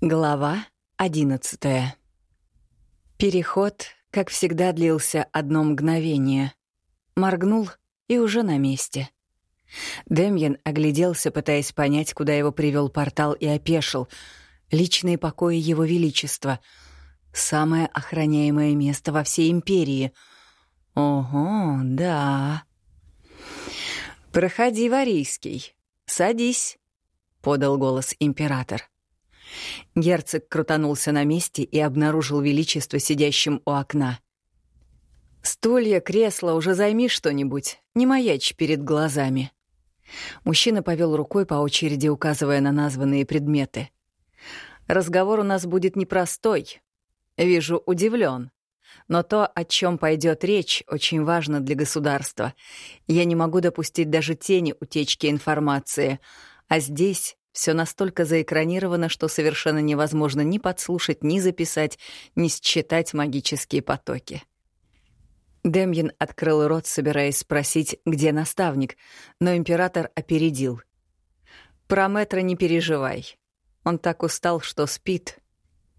Глава одиннадцатая. Переход, как всегда, длился одно мгновение. Моргнул и уже на месте. Демьян огляделся, пытаясь понять, куда его привел портал, и опешил. Личные покои Его Величества. Самое охраняемое место во всей империи. Ого, да. «Проходи, Варийский. Садись», — подал голос император. Герцог крутанулся на месте и обнаружил величество сидящим у окна. «Стулья, кресла, уже займи что-нибудь, не маячь перед глазами». Мужчина повел рукой по очереди, указывая на названные предметы. «Разговор у нас будет непростой. Вижу, удивлен. Но то, о чем пойдет речь, очень важно для государства. Я не могу допустить даже тени утечки информации. А здесь все настолько заэкранировано, что совершенно невозможно ни подслушать, ни записать, ни считать магические потоки. Демьян открыл рот, собираясь спросить, где наставник, но император опередил. «Про Мэтра не переживай. Он так устал, что спит».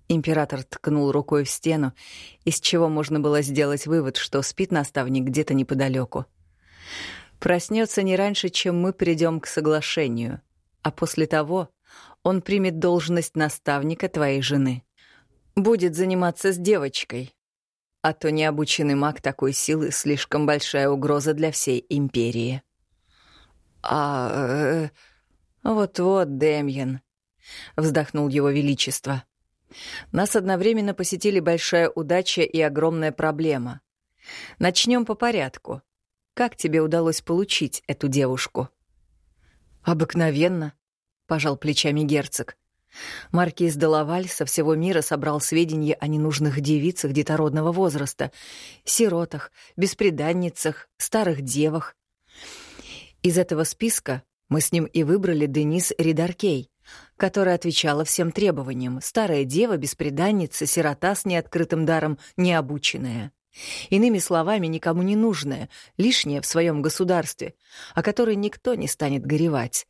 Император ткнул рукой в стену, из чего можно было сделать вывод, что спит наставник где-то неподалеку. Проснется не раньше, чем мы придем к соглашению а после того он примет должность наставника твоей жены. Будет заниматься с девочкой. А то необученный маг такой силы слишком большая угроза для всей империи. А... Э, вот-вот, Демьян, вздохнул его величество. Нас одновременно посетили большая удача и огромная проблема. Начнем по порядку. Как тебе удалось получить эту девушку? Обыкновенно, пожал плечами герцог. Маркиз де Лаваль со всего мира собрал сведения о ненужных девицах детородного возраста, сиротах, бесприданницах, старых девах. Из этого списка мы с ним и выбрали Денис Ридаркей, которая отвечала всем требованиям. Старая дева, бесприданница, сирота с неоткрытым даром, необученная. Иными словами, никому не нужная, лишняя в своем государстве, о которой никто не станет горевать.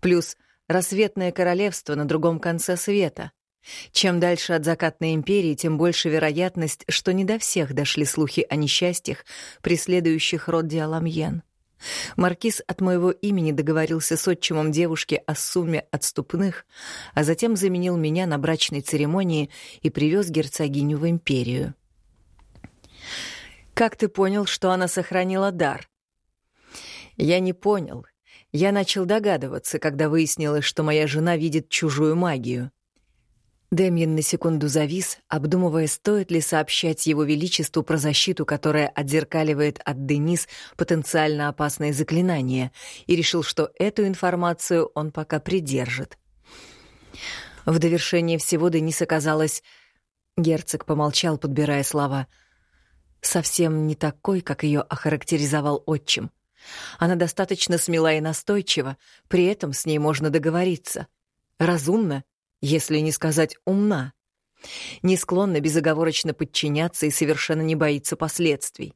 Плюс рассветное королевство на другом конце света. Чем дальше от закатной империи, тем больше вероятность, что не до всех дошли слухи о несчастьях, преследующих род Диаламьен. Маркиз от моего имени договорился с отчимом девушки о сумме отступных, а затем заменил меня на брачной церемонии и привез герцогиню в империю. «Как ты понял, что она сохранила дар?» «Я не понял я начал догадываться, когда выяснилось, что моя жена видит чужую магию. Демьян на секунду завис, обдумывая, стоит ли сообщать его величеству про защиту, которая отзеркаливает от Денис потенциально опасные заклинания, и решил, что эту информацию он пока придержит. В довершение всего Денис оказалась... Герцог помолчал, подбирая слова. Совсем не такой, как ее охарактеризовал отчим — она достаточно смела и настойчива, при этом с ней можно договориться. Разумно, если не сказать умна. Не склонна безоговорочно подчиняться и совершенно не боится последствий.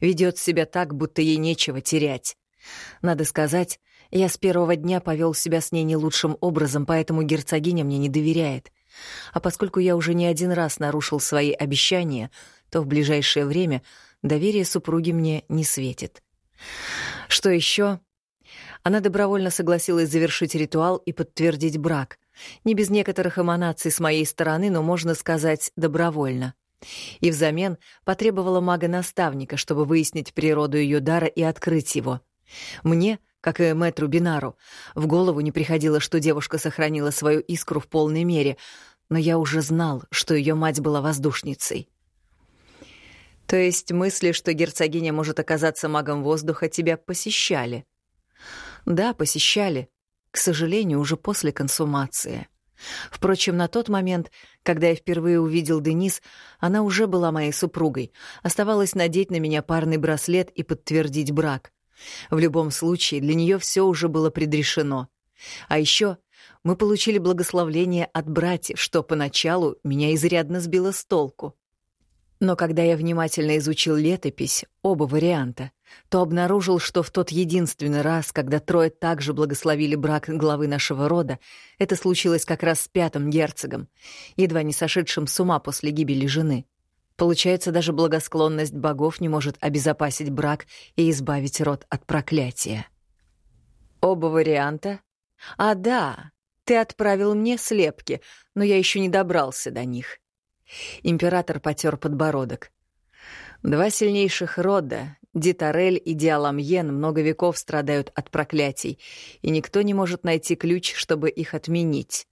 Ведет себя так, будто ей нечего терять. Надо сказать, я с первого дня повел себя с ней не лучшим образом, поэтому герцогиня мне не доверяет. А поскольку я уже не один раз нарушил свои обещания, то в ближайшее время доверие супруги мне не светит. Что еще? Она добровольно согласилась завершить ритуал и подтвердить брак. Не без некоторых эманаций с моей стороны, но можно сказать добровольно. И взамен потребовала мага-наставника, чтобы выяснить природу ее дара и открыть его. Мне, как и мэтру Бинару, в голову не приходило, что девушка сохранила свою искру в полной мере, но я уже знал, что ее мать была воздушницей. То есть мысли, что герцогиня может оказаться магом воздуха, тебя посещали? Да, посещали. К сожалению, уже после консумации. Впрочем, на тот момент, когда я впервые увидел Денис, она уже была моей супругой. Оставалось надеть на меня парный браслет и подтвердить брак. В любом случае, для нее все уже было предрешено. А еще мы получили благословление от братьев, что поначалу меня изрядно сбило с толку. Но когда я внимательно изучил летопись, оба варианта, то обнаружил, что в тот единственный раз, когда трое также благословили брак главы нашего рода, это случилось как раз с пятым герцогом, едва не сошедшим с ума после гибели жены. Получается, даже благосклонность богов не может обезопасить брак и избавить род от проклятия. Оба варианта? А да, ты отправил мне слепки, но я еще не добрался до них. Император потер подбородок. Два сильнейших рода, Дитарель и Диаламьен, много веков страдают от проклятий, и никто не может найти ключ, чтобы их отменить.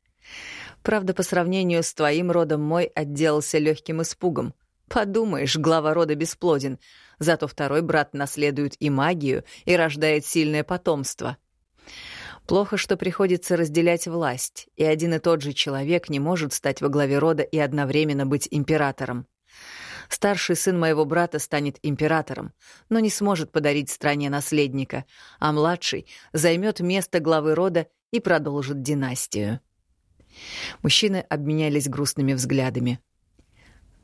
Правда, по сравнению с твоим родом мой отделался легким испугом. Подумаешь, глава рода бесплоден, зато второй брат наследует и магию, и рождает сильное потомство. Плохо, что приходится разделять власть, и один и тот же человек не может стать во главе рода и одновременно быть императором. Старший сын моего брата станет императором, но не сможет подарить стране наследника, а младший займет место главы рода и продолжит династию. Мужчины обменялись грустными взглядами.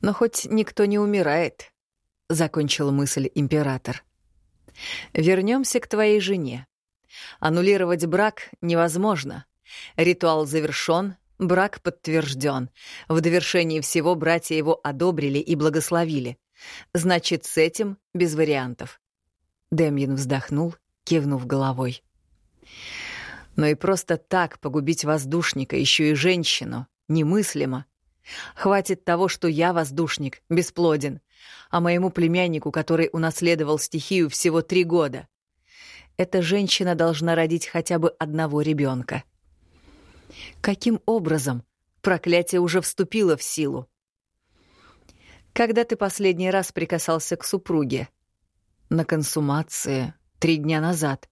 «Но хоть никто не умирает», — закончил мысль император. Вернемся к твоей жене. Аннулировать брак невозможно. Ритуал завершен, брак подтвержден. В довершении всего братья его одобрили и благословили. Значит, с этим без вариантов. Демьян вздохнул, кивнув головой. Но и просто так погубить воздушника, еще и женщину, немыслимо. Хватит того, что я воздушник, бесплоден, а моему племяннику, который унаследовал стихию всего три года эта женщина должна родить хотя бы одного ребенка. Каким образом проклятие уже вступило в силу? Когда ты последний раз прикасался к супруге? На консумации три дня назад.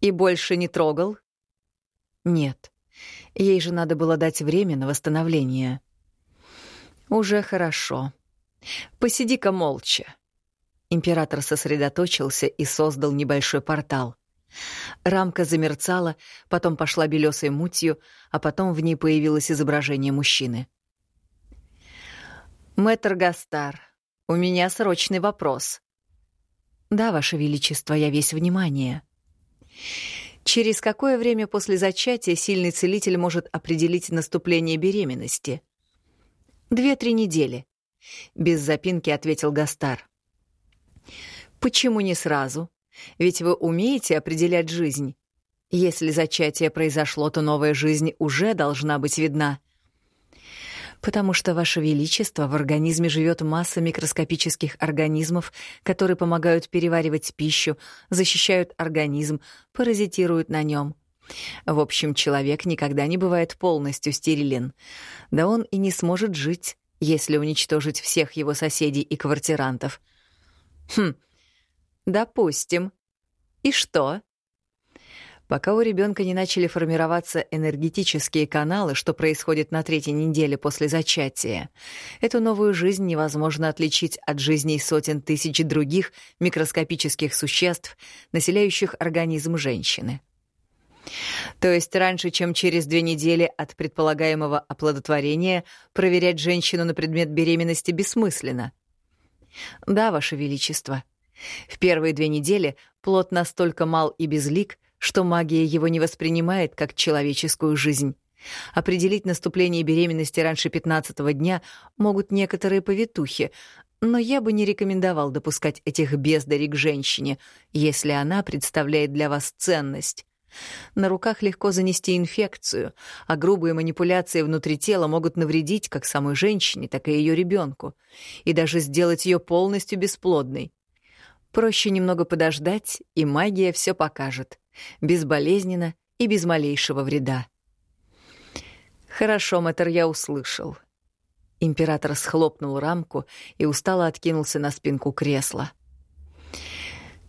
И больше не трогал? Нет. Ей же надо было дать время на восстановление. Уже хорошо. Посиди-ка молча. Император сосредоточился и создал небольшой портал. Рамка замерцала, потом пошла белесой мутью, а потом в ней появилось изображение мужчины. «Мэтр Гастар, у меня срочный вопрос». «Да, Ваше Величество, я весь внимание». Через какое время после зачатия сильный целитель может определить наступление беременности? Две-три недели. Без запинки ответил Гастар. Почему не сразу? Ведь вы умеете определять жизнь. Если зачатие произошло, то новая жизнь уже должна быть видна. Потому что, Ваше Величество, в организме живет масса микроскопических организмов, которые помогают переваривать пищу, защищают организм, паразитируют на нем. В общем, человек никогда не бывает полностью стерилен. Да он и не сможет жить, если уничтожить всех его соседей и квартирантов. Хм, допустим. И что? Пока у ребенка не начали формироваться энергетические каналы, что происходит на третьей неделе после зачатия, эту новую жизнь невозможно отличить от жизней сотен тысяч других микроскопических существ, населяющих организм женщины. То есть раньше, чем через две недели от предполагаемого оплодотворения, проверять женщину на предмет беременности бессмысленно. Да, Ваше Величество. В первые две недели плод настолько мал и безлик, что магия его не воспринимает как человеческую жизнь. Определить наступление беременности раньше 15 дня могут некоторые повитухи, но я бы не рекомендовал допускать этих бездарей к женщине, если она представляет для вас ценность. На руках легко занести инфекцию, а грубые манипуляции внутри тела могут навредить как самой женщине, так и ее ребенку, и даже сделать ее полностью бесплодной. Проще немного подождать, и магия все покажет. Безболезненно и без малейшего вреда. «Хорошо, мэтр, я услышал». Император схлопнул рамку и устало откинулся на спинку кресла.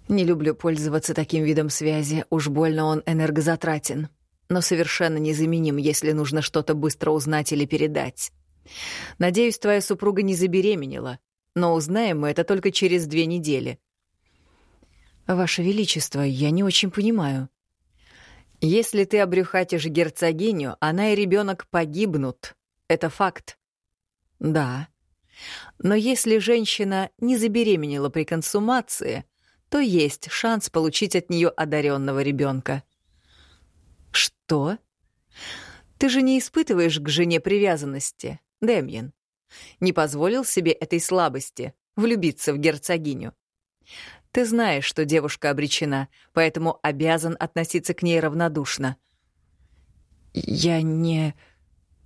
Не люблю пользоваться таким видом связи, уж больно он энергозатратен, но совершенно незаменим, если нужно что-то быстро узнать или передать. Надеюсь, твоя супруга не забеременела, но узнаем мы это только через две недели. Ваше Величество, я не очень понимаю. Если ты обрюхатишь герцогиню, она и ребенок погибнут. Это факт. Да. Но если женщина не забеременела при консумации, то есть шанс получить от нее одаренного ребенка. Что? Ты же не испытываешь к жене привязанности, Демьян. Не позволил себе этой слабости влюбиться в герцогиню. Ты знаешь, что девушка обречена, поэтому обязан относиться к ней равнодушно. Я не...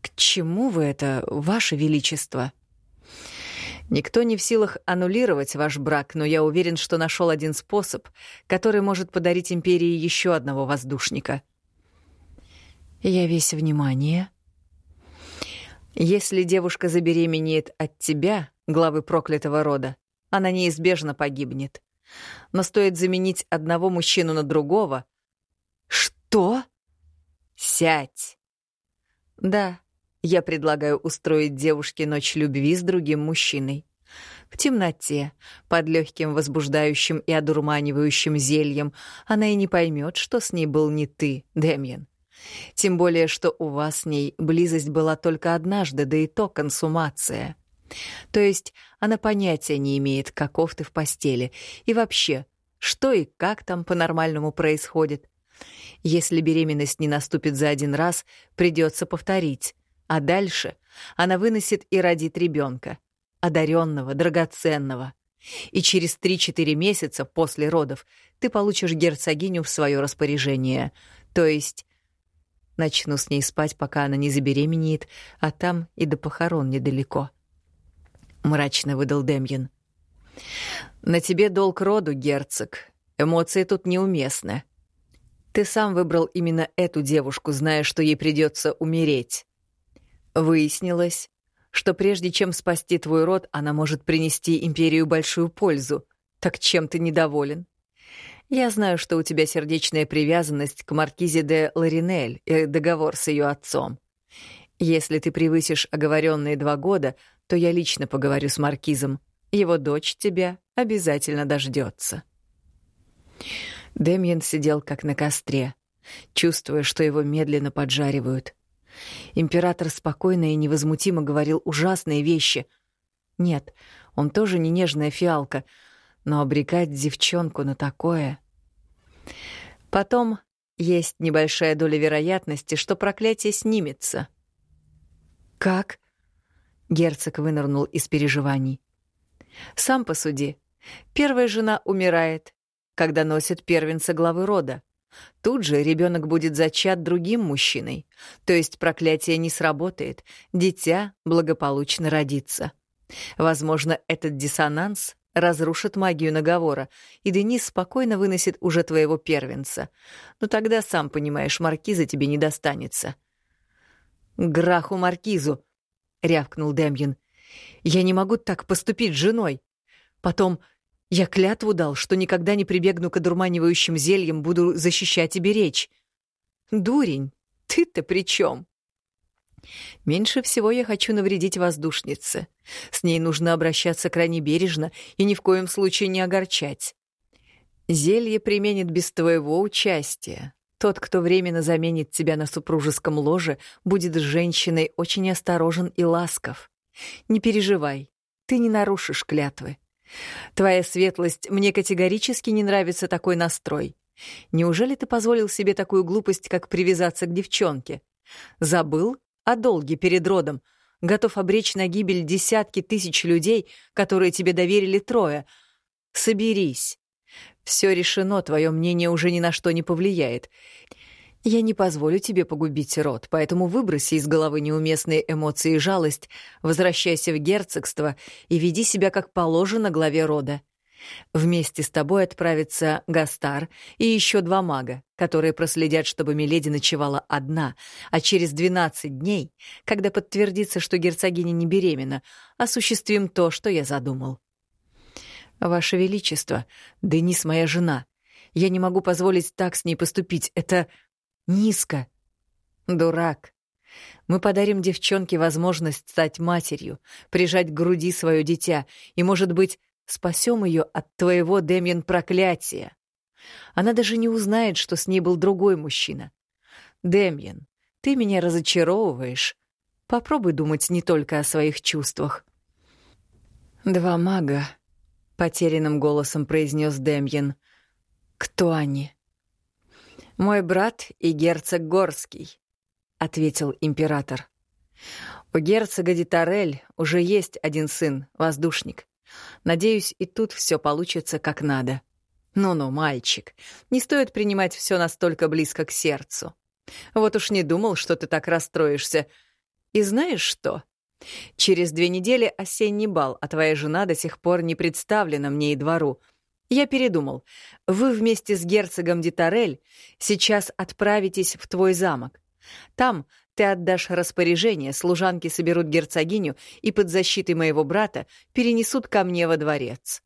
К чему вы это, ваше величество? Никто не в силах аннулировать ваш брак, но я уверен, что нашел один способ, который может подарить империи еще одного воздушника. Я весь внимание. Если девушка забеременеет от тебя, главы проклятого рода, она неизбежно погибнет. Но стоит заменить одного мужчину на другого... Что? Сядь. Да, я предлагаю устроить девушке ночь любви с другим мужчиной. В темноте, под легким возбуждающим и одурманивающим зельем, она и не поймет, что с ней был не ты, Демьян. Тем более, что у вас с ней близость была только однажды, да и то консумация. То есть она понятия не имеет, каков ты в постели, и вообще, что и как там по-нормальному происходит. Если беременность не наступит за один раз, придется повторить. А дальше она выносит и родит ребенка, одаренного, драгоценного. И через 3-4 месяца после родов ты получишь герцогиню в свое распоряжение. То есть начну с ней спать, пока она не забеременеет, а там и до похорон недалеко. Мрачно выдал Демьян. На тебе долг роду, герцог. Эмоции тут неуместны. Ты сам выбрал именно эту девушку, зная, что ей придется умереть. Выяснилось, что прежде чем спасти твой род, она может принести империю большую пользу. Так чем ты недоволен? Я знаю, что у тебя сердечная привязанность к маркизе де Ларинель и договор с ее отцом. Если ты превысишь оговоренные два года, то я лично поговорю с маркизом. Его дочь тебя обязательно дождется. Демьян сидел как на костре, чувствуя, что его медленно поджаривают. Император спокойно и невозмутимо говорил ужасные вещи. Нет, он тоже не нежная фиалка, но обрекать девчонку на такое... Потом есть небольшая доля вероятности, что проклятие снимется. «Как?» — герцог вынырнул из переживаний. «Сам посуди. Первая жена умирает, когда носит первенца главы рода. Тут же ребенок будет зачат другим мужчиной, то есть проклятие не сработает, дитя благополучно родится. Возможно, этот диссонанс разрушит магию наговора, и Денис спокойно выносит уже твоего первенца. Но тогда, сам понимаешь, маркиза тебе не достанется. «Граху маркизу!» — рявкнул Демьян. «Я не могу так поступить с женой. Потом я клятву дал, что никогда не прибегну к одурманивающим зельям, буду защищать и беречь. Дурень, ты-то при чем? Меньше всего я хочу навредить воздушнице. С ней нужно обращаться крайне бережно и ни в коем случае не огорчать. Зелье применит без твоего участия. Тот, кто временно заменит тебя на супружеском ложе, будет с женщиной очень осторожен и ласков. Не переживай, ты не нарушишь клятвы. Твоя светлость, мне категорически не нравится такой настрой. Неужели ты позволил себе такую глупость, как привязаться к девчонке? Забыл о долге перед родом, готов обречь на гибель десятки тысяч людей, которые тебе доверили трое. Соберись. Все решено, твое мнение уже ни на что не повлияет. Я не позволю тебе погубить род, поэтому выброси из головы неуместные эмоции и жалость, возвращайся в герцогство и веди себя как положено главе рода. Вместе с тобой отправятся Гастар и еще два мага, которые проследят, чтобы Миледи ночевала одна, а через 12 дней, когда подтвердится, что герцогиня не беременна, осуществим то, что я задумал. Ваше Величество, Денис моя жена. Я не могу позволить так с ней поступить. Это Низко. Дурак. Мы подарим девчонке возможность стать матерью, прижать к груди свое дитя и, может быть, спасем ее от твоего, Демьян, проклятия. Она даже не узнает, что с ней был другой мужчина. Демьян, ты меня разочаровываешь. Попробуй думать не только о своих чувствах. «Два мага», — потерянным голосом произнес Демьян. «Кто они?» «Мой брат и герцог Горский», — ответил император. «У герцога Дитарель уже есть один сын, воздушник. Надеюсь, и тут все получится как надо. Ну-ну, мальчик, не стоит принимать все настолько близко к сердцу. Вот уж не думал, что ты так расстроишься. И знаешь что?» Через две недели осенний бал, а твоя жена до сих пор не представлена мне и двору. Я передумал. Вы вместе с герцогом Дитарель сейчас отправитесь в твой замок. Там ты отдашь распоряжение, служанки соберут герцогиню и под защитой моего брата перенесут ко мне во дворец».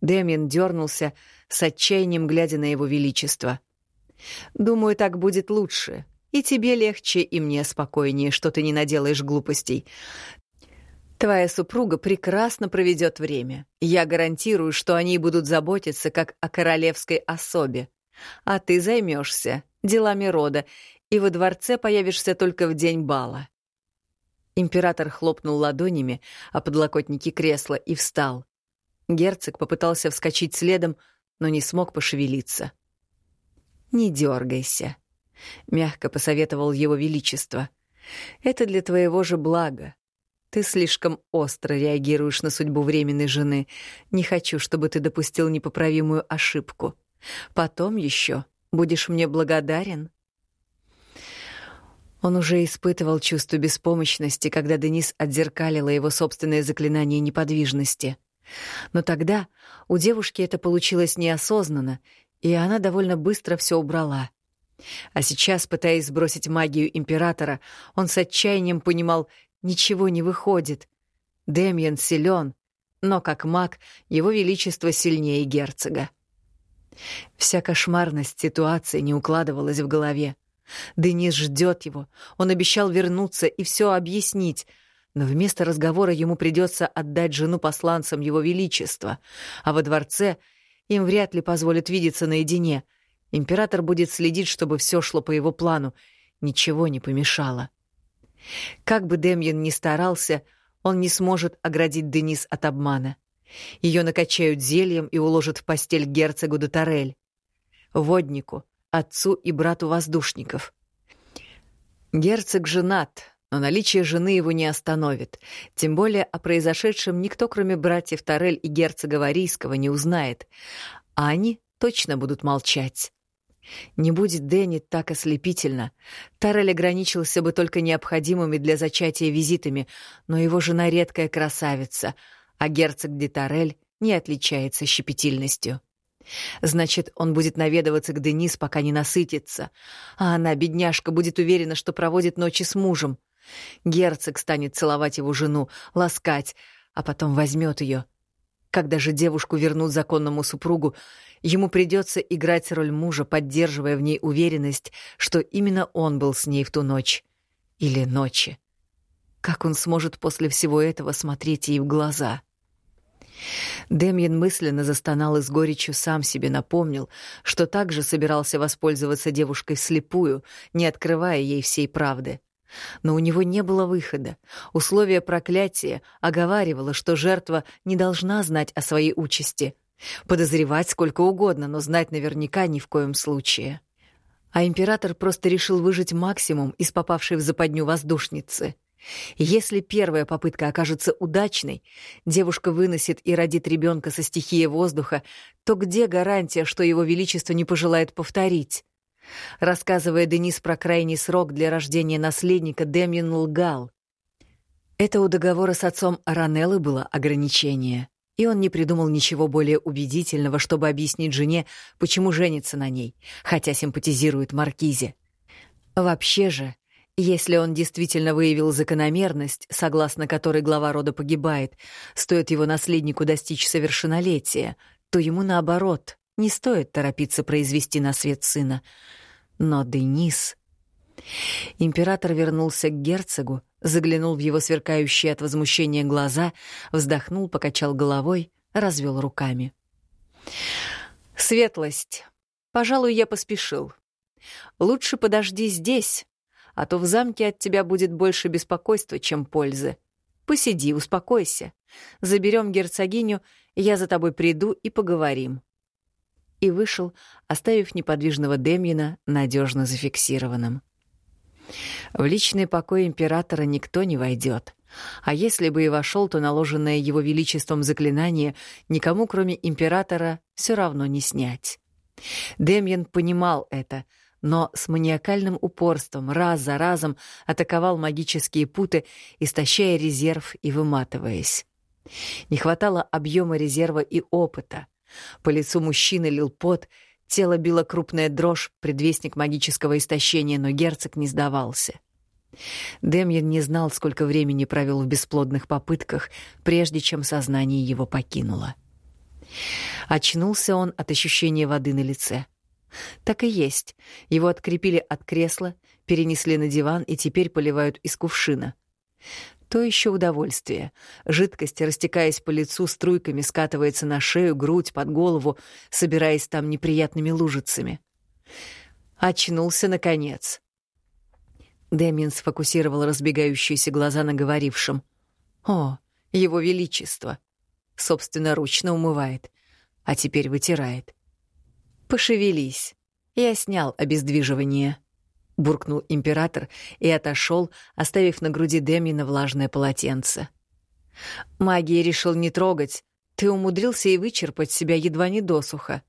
Дэмин дернулся, с отчаянием глядя на его величество. «Думаю, так будет лучше. И тебе легче, и мне спокойнее, что ты не наделаешь глупостей. Твоя супруга прекрасно проведет время. Я гарантирую, что они будут заботиться как о королевской особе. А ты займешься делами рода, и во дворце появишься только в день бала. Император хлопнул ладонями о подлокотники кресла и встал. Герцог попытался вскочить следом, но не смог пошевелиться. «Не дергайся», — мягко посоветовал его величество. «Это для твоего же блага. Ты слишком остро реагируешь на судьбу временной жены. Не хочу, чтобы ты допустил непоправимую ошибку. Потом еще будешь мне благодарен». Он уже испытывал чувство беспомощности, когда Денис отзеркалила его собственное заклинание неподвижности. Но тогда у девушки это получилось неосознанно, и она довольно быстро все убрала. А сейчас, пытаясь сбросить магию императора, он с отчаянием понимал, ничего не выходит. Демьян силен, но как маг его величество сильнее герцога. Вся кошмарность ситуации не укладывалась в голове. Денис ждет его, он обещал вернуться и все объяснить, но вместо разговора ему придется отдать жену посланцам его величества, а во дворце им вряд ли позволят видеться наедине — Император будет следить, чтобы все шло по его плану, ничего не помешало. Как бы Демьян ни старался, он не сможет оградить Денис от обмана. Ее накачают зельем и уложат в постель герцогу де воднику, отцу и брату воздушников. Герцог женат, но наличие жены его не остановит. Тем более о произошедшем никто, кроме братьев Торель и герцога Варийского, не узнает. А они точно будут молчать. Не будет Дэнни так ослепительно. Тарель ограничился бы только необходимыми для зачатия визитами, но его жена редкая красавица, а герцог Детарель не отличается щепетильностью. Значит, он будет наведываться к Денис, пока не насытится. А она, бедняжка, будет уверена, что проводит ночи с мужем. Герцог станет целовать его жену, ласкать, а потом возьмет ее. Когда же девушку вернут законному супругу, Ему придется играть роль мужа, поддерживая в ней уверенность, что именно он был с ней в ту ночь. Или ночи. Как он сможет после всего этого смотреть ей в глаза? Демьян мысленно застонал и с горечью сам себе напомнил, что также собирался воспользоваться девушкой вслепую, не открывая ей всей правды. Но у него не было выхода. Условие проклятия оговаривало, что жертва не должна знать о своей участи — Подозревать сколько угодно, но знать наверняка ни в коем случае. А император просто решил выжить максимум из попавшей в западню воздушницы. Если первая попытка окажется удачной, девушка выносит и родит ребенка со стихией воздуха, то где гарантия, что его величество не пожелает повторить? Рассказывая Денис про крайний срок для рождения наследника, Демьян лгал. Это у договора с отцом Аранеллы было ограничение и он не придумал ничего более убедительного, чтобы объяснить жене, почему женится на ней, хотя симпатизирует Маркизе. Вообще же, если он действительно выявил закономерность, согласно которой глава рода погибает, стоит его наследнику достичь совершеннолетия, то ему, наоборот, не стоит торопиться произвести на свет сына. Но Денис... Император вернулся к герцогу, заглянул в его сверкающие от возмущения глаза, вздохнул, покачал головой, развел руками. «Светлость. Пожалуй, я поспешил. Лучше подожди здесь, а то в замке от тебя будет больше беспокойства, чем пользы. Посиди, успокойся. Заберем герцогиню, я за тобой приду и поговорим». И вышел, оставив неподвижного Демьина надежно зафиксированным. В личный покой императора никто не войдет. А если бы и вошел, то наложенное его величеством заклинание никому, кроме императора, все равно не снять. Демьян понимал это, но с маниакальным упорством раз за разом атаковал магические путы, истощая резерв и выматываясь. Не хватало объема резерва и опыта. По лицу мужчины лил пот, тело било крупная дрожь, предвестник магического истощения, но герцог не сдавался. Демьян не знал, сколько времени провел в бесплодных попытках, прежде чем сознание его покинуло. Очнулся он от ощущения воды на лице. Так и есть. Его открепили от кресла, перенесли на диван и теперь поливают из кувшина. То еще удовольствие. Жидкость, растекаясь по лицу, струйками скатывается на шею, грудь, под голову, собираясь там неприятными лужицами. Очнулся, наконец. Дэмин сфокусировал разбегающиеся глаза на говорившем. «О, его величество!» Собственноручно умывает, а теперь вытирает. «Пошевелись. Я снял обездвиживание», — буркнул император и отошел, оставив на груди Демина влажное полотенце. «Магии решил не трогать. Ты умудрился и вычерпать себя едва не досуха.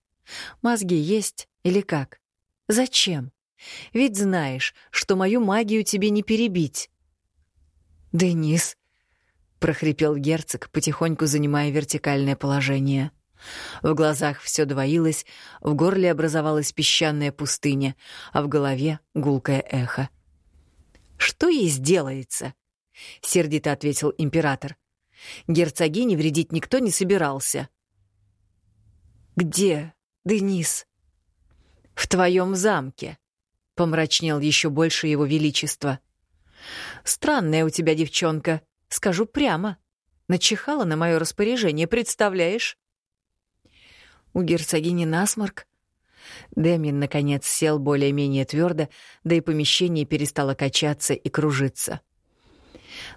Мозги есть или как? Зачем?» Ведь знаешь, что мою магию тебе не перебить. Денис, прохрипел герцог, потихоньку занимая вертикальное положение. В глазах все двоилось, в горле образовалась песчаная пустыня, а в голове гулкое эхо. Что ей сделается? сердито ответил император. Герцогине вредить никто не собирался. Где, Денис? В твоем замке помрачнел еще больше его величество. Странная у тебя девчонка, скажу прямо. Начихала на мое распоряжение, представляешь? У герцогини насморк. Демин, наконец, сел более-менее твердо, да и помещение перестало качаться и кружиться.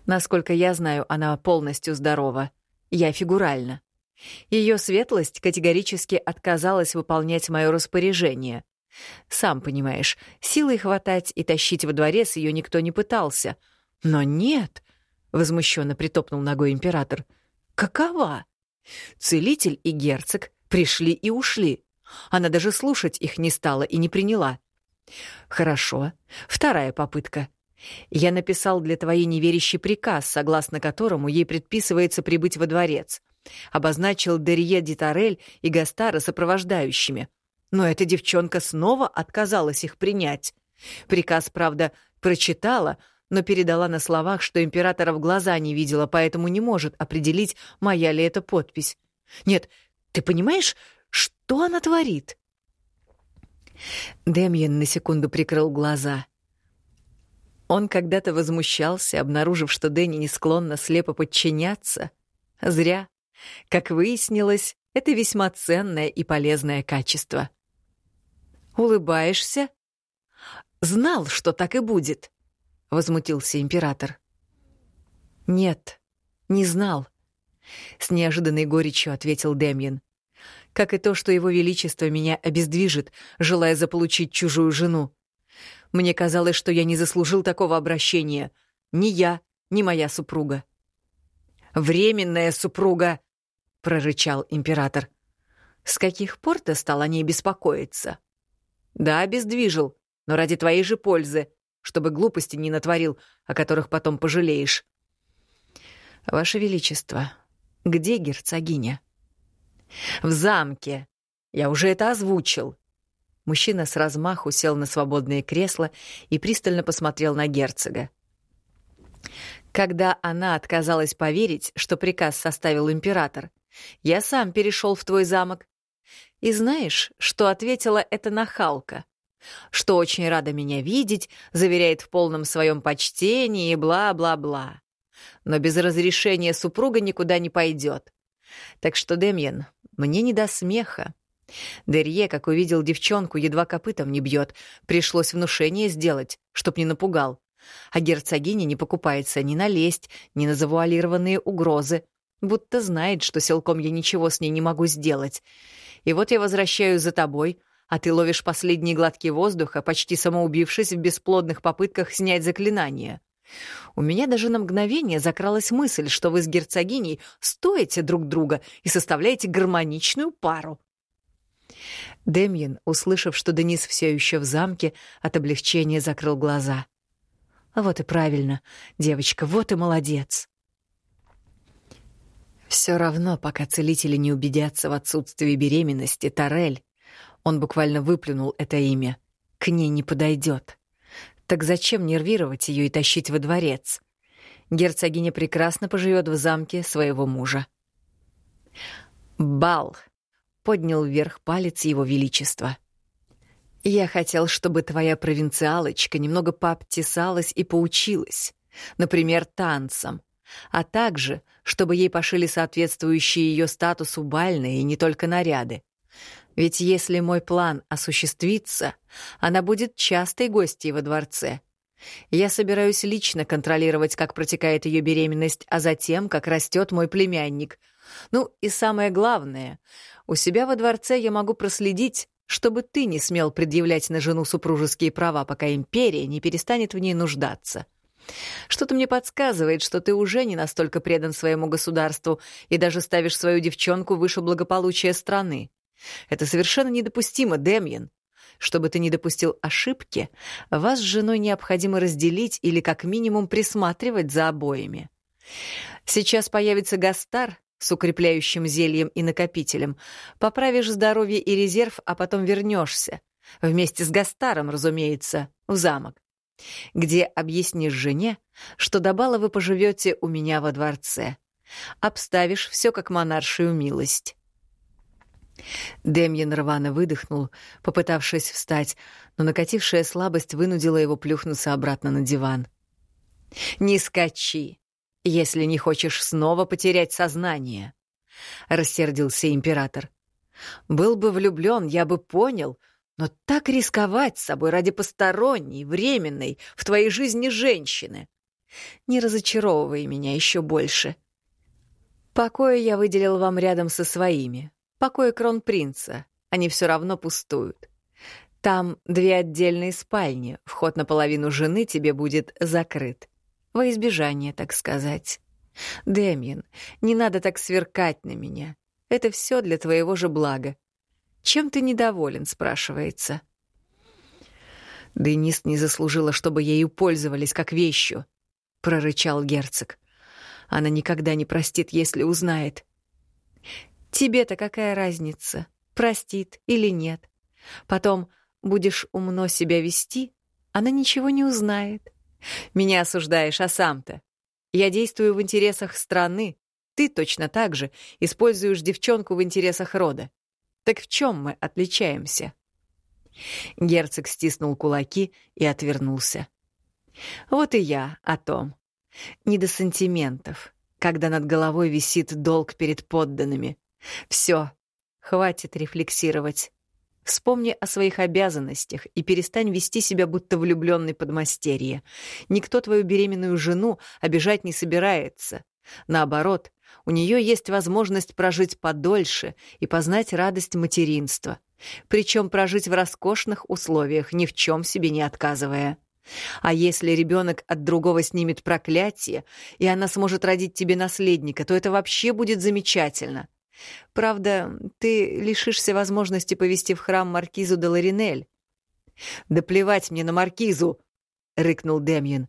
Насколько я знаю, она полностью здорова. Я фигурально. Ее светлость категорически отказалась выполнять мое распоряжение. Сам понимаешь, силой хватать и тащить во дворец ее никто не пытался. Но нет, — возмущенно притопнул ногой император. Какова? Целитель и герцог пришли и ушли. Она даже слушать их не стала и не приняла. Хорошо. Вторая попытка. Я написал для твоей неверящий приказ, согласно которому ей предписывается прибыть во дворец. Обозначил Дерье Дитарель и Гастара сопровождающими — но эта девчонка снова отказалась их принять. Приказ, правда, прочитала, но передала на словах, что императора в глаза не видела, поэтому не может определить, моя ли это подпись. Нет, ты понимаешь, что она творит? Демьян на секунду прикрыл глаза. Он когда-то возмущался, обнаружив, что Дэнни не склонна слепо подчиняться. Зря. Как выяснилось, это весьма ценное и полезное качество. Улыбаешься? Знал, что так и будет, возмутился император. Нет, не знал, с неожиданной горечью ответил Демьян. Как и то, что его величество меня обездвижит, желая заполучить чужую жену. Мне казалось, что я не заслужил такого обращения. Ни я, ни моя супруга. «Временная супруга!» — прорычал император. «С каких пор ты стал о ней беспокоиться?» Да, обездвижил, но ради твоей же пользы, чтобы глупости не натворил, о которых потом пожалеешь. Ваше Величество, где герцогиня? В замке. Я уже это озвучил. Мужчина с размаху сел на свободное кресло и пристально посмотрел на герцога. Когда она отказалась поверить, что приказ составил император, я сам перешел в твой замок и знаешь, что ответила эта нахалка? Что очень рада меня видеть, заверяет в полном своем почтении и бла-бла-бла. Но без разрешения супруга никуда не пойдет. Так что, Демьян, мне не до смеха. Дерье, как увидел девчонку, едва копытом не бьет. Пришлось внушение сделать, чтоб не напугал. А герцогиня не покупается ни на лесть, ни на завуалированные угрозы, будто знает, что силком я ничего с ней не могу сделать. И вот я возвращаюсь за тобой, а ты ловишь последние глотки воздуха, почти самоубившись в бесплодных попытках снять заклинание. У меня даже на мгновение закралась мысль, что вы с герцогиней стоите друг друга и составляете гармоничную пару. Демьян, услышав, что Денис все еще в замке, от облегчения закрыл глаза. Вот и правильно, девочка, вот и молодец. Все равно, пока целители не убедятся в отсутствии беременности, Тарель, он буквально выплюнул это имя, к ней не подойдет. Так зачем нервировать ее и тащить во дворец? Герцогиня прекрасно поживет в замке своего мужа. Бал поднял вверх палец его величества. «Я хотел, чтобы твоя провинциалочка немного пообтесалась и поучилась, например, танцам, а также, чтобы ей пошили соответствующие ее статусу бальные и не только наряды. Ведь если мой план осуществится, она будет частой гостьей во дворце. Я собираюсь лично контролировать, как протекает ее беременность, а затем, как растет мой племянник. Ну и самое главное, у себя во дворце я могу проследить, чтобы ты не смел предъявлять на жену супружеские права, пока империя не перестанет в ней нуждаться. Что-то мне подсказывает, что ты уже не настолько предан своему государству и даже ставишь свою девчонку выше благополучия страны. Это совершенно недопустимо, Демьян. Чтобы ты не допустил ошибки, вас с женой необходимо разделить или как минимум присматривать за обоими. Сейчас появится Гастар, с укрепляющим зельем и накопителем. Поправишь здоровье и резерв, а потом вернешься. Вместе с Гастаром, разумеется, в замок. Где объяснишь жене, что до бала вы поживете у меня во дворце. Обставишь все как монаршую милость. Демьян рвано выдохнул, попытавшись встать, но накатившая слабость вынудила его плюхнуться обратно на диван. «Не скачи!» если не хочешь снова потерять сознание», — рассердился император. «Был бы влюблен, я бы понял, но так рисковать с собой ради посторонней, временной, в твоей жизни женщины. Не разочаровывай меня еще больше. Покои я выделил вам рядом со своими. Покои кронпринца. Они все равно пустуют. Там две отдельные спальни, вход на половину жены тебе будет закрыт. Во избежание, так сказать. Дэмьен, не надо так сверкать на меня. Это все для твоего же блага. Чем ты недоволен, спрашивается. Денис не заслужила, чтобы ею пользовались как вещью, прорычал герцог. Она никогда не простит, если узнает. Тебе-то какая разница, простит или нет? Потом будешь умно себя вести, она ничего не узнает. Меня осуждаешь, а сам-то? Я действую в интересах страны. Ты точно так же используешь девчонку в интересах рода. Так в чем мы отличаемся?» Герцог стиснул кулаки и отвернулся. «Вот и я о том. Не до сантиментов, когда над головой висит долг перед подданными. Все, хватит рефлексировать. Вспомни о своих обязанностях и перестань вести себя, будто влюбленный подмастерье. Никто твою беременную жену обижать не собирается. Наоборот, у нее есть возможность прожить подольше и познать радость материнства. Причем прожить в роскошных условиях, ни в чем себе не отказывая. А если ребенок от другого снимет проклятие, и она сможет родить тебе наследника, то это вообще будет замечательно. Правда, ты лишишься возможности повести в храм маркизу де Ларинель. «Да плевать мне на маркизу!» — рыкнул Демьян.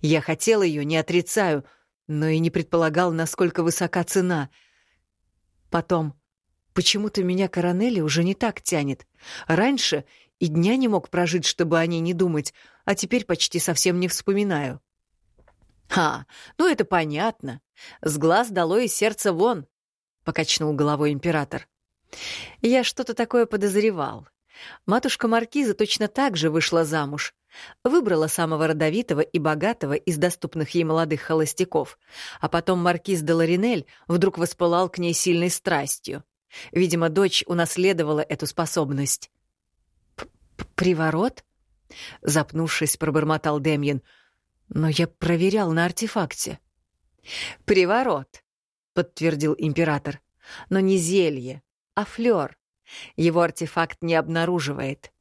«Я хотел ее, не отрицаю, но и не предполагал, насколько высока цена. Потом, почему-то меня Коронели уже не так тянет. Раньше и дня не мог прожить, чтобы о ней не думать, а теперь почти совсем не вспоминаю». «А, ну это понятно. С глаз дало и сердце вон. — покачнул головой император. «Я что-то такое подозревал. Матушка Маркиза точно так же вышла замуж. Выбрала самого родовитого и богатого из доступных ей молодых холостяков, а потом Маркиз де Ларинель вдруг воспылал к ней сильной страстью. Видимо, дочь унаследовала эту способность. «Приворот?» — запнувшись, пробормотал Демьян. Но я проверял на артефакте. «Приворот», — подтвердил император. «Но не зелье, а флёр. Его артефакт не обнаруживает.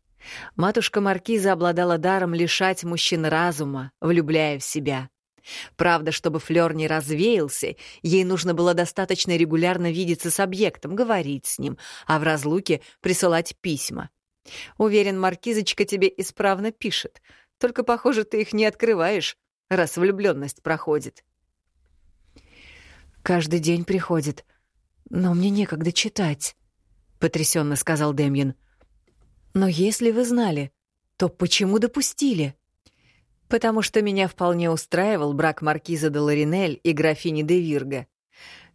Матушка Маркиза обладала даром лишать мужчин разума, влюбляя в себя. Правда, чтобы флёр не развеялся, ей нужно было достаточно регулярно видеться с объектом, говорить с ним, а в разлуке присылать письма. Уверен, Маркизочка тебе исправно пишет, только, похоже, ты их не открываешь, раз влюбленность проходит. «Каждый день приходит, но мне некогда читать», — потрясенно сказал Демьян. «Но если вы знали, то почему допустили?» «Потому что меня вполне устраивал брак маркиза де Ларинель и графини де Вирга.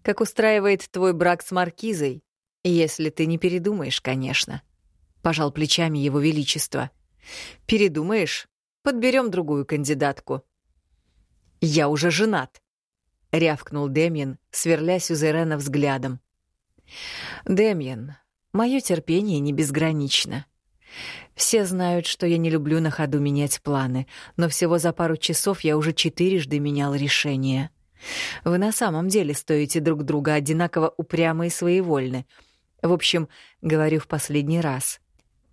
Как устраивает твой брак с маркизой, если ты не передумаешь, конечно», — пожал плечами его величество. «Передумаешь? Подберем другую кандидатку». «Я уже женат», — рявкнул Демьян, сверля Сюзерена взглядом. «Демьян, мое терпение не безгранично. Все знают, что я не люблю на ходу менять планы, но всего за пару часов я уже четырежды менял решение. Вы на самом деле стоите друг друга одинаково упрямы и своевольны. В общем, говорю в последний раз.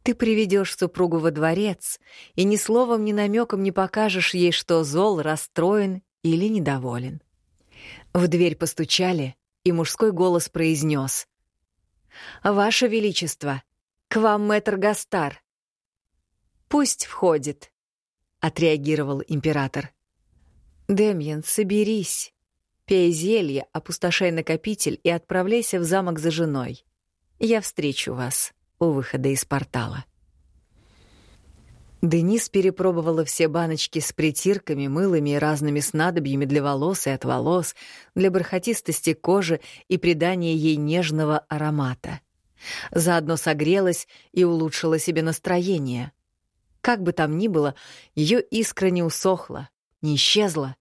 Ты приведешь супругу во дворец и ни словом, ни намеком не покажешь ей, что зол, расстроен или недоволен. В дверь постучали, и мужской голос произнес: «Ваше Величество, к вам мэтр Гастар». «Пусть входит», — отреагировал император. «Демьян, соберись. Пей зелье, опустошай накопитель и отправляйся в замок за женой. Я встречу вас у выхода из портала». Денис перепробовала все баночки с притирками, мылами и разными снадобьями для волос и от волос, для бархатистости кожи и придания ей нежного аромата. Заодно согрелась и улучшила себе настроение. Как бы там ни было, ее искра не усохла, не исчезла.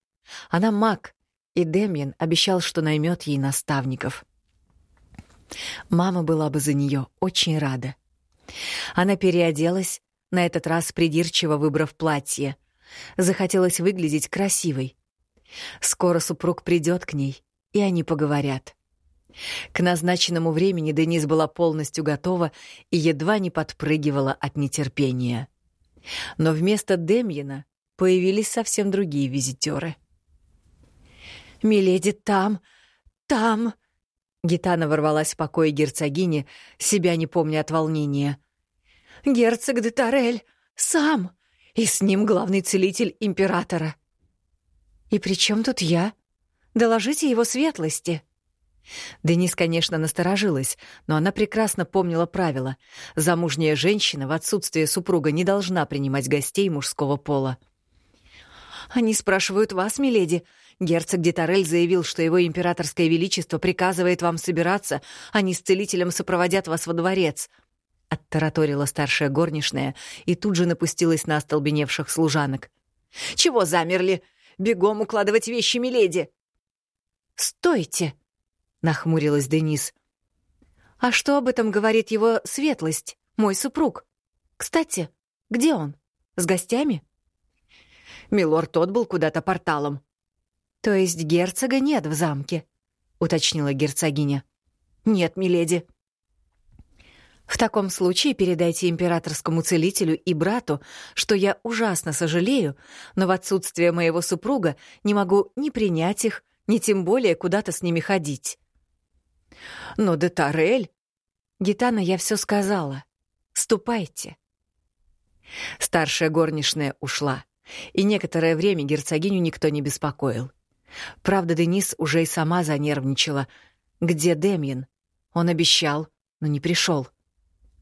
Она маг, и Демьян обещал, что наймет ей наставников. Мама была бы за нее очень рада. Она переоделась, на этот раз придирчиво выбрав платье. Захотелось выглядеть красивой. Скоро супруг придет к ней, и они поговорят. К назначенному времени Денис была полностью готова и едва не подпрыгивала от нетерпения. Но вместо Демьена появились совсем другие визитеры. «Миледи, там! Там!» Гитана ворвалась в покой герцогини, себя не помня от волнения герцог де Тарель, сам, и с ним главный целитель императора. И при чем тут я? Доложите его светлости. Денис, конечно, насторожилась, но она прекрасно помнила правила. Замужняя женщина в отсутствие супруга не должна принимать гостей мужского пола. «Они спрашивают вас, миледи. Герцог Детарель заявил, что его императорское величество приказывает вам собираться, они с целителем сопроводят вас во дворец», — оттараторила старшая горничная и тут же напустилась на остолбеневших служанок. «Чего замерли? Бегом укладывать вещи, миледи!» «Стойте!» — нахмурилась Денис. «А что об этом говорит его светлость, мой супруг? Кстати, где он? С гостями?» Милорд тот был куда-то порталом. «То есть герцога нет в замке?» — уточнила герцогиня. «Нет, миледи», в таком случае передайте императорскому целителю и брату, что я ужасно сожалею, но в отсутствие моего супруга не могу ни принять их, ни тем более куда-то с ними ходить. Но де Тарель... Гитана, я все сказала. Ступайте. Старшая горничная ушла, и некоторое время герцогиню никто не беспокоил. Правда, Денис уже и сама занервничала. Где Демьян? Он обещал, но не пришел.